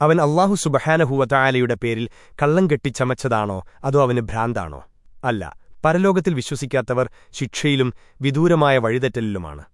അവൻ അള്ളാഹു സുബഹാനഹുവതായാലയുടെ പേരിൽ കള്ളം കെട്ടിച്ചമച്ചതാണോ? അതോ അവന് ഭ്രാന്താണോ? അല്ല പരലോകത്തിൽ വിശ്വസിക്കാത്തവർ ശിക്ഷയിലും വിദൂരമായ വഴിതെറ്റലിലുമാണ്.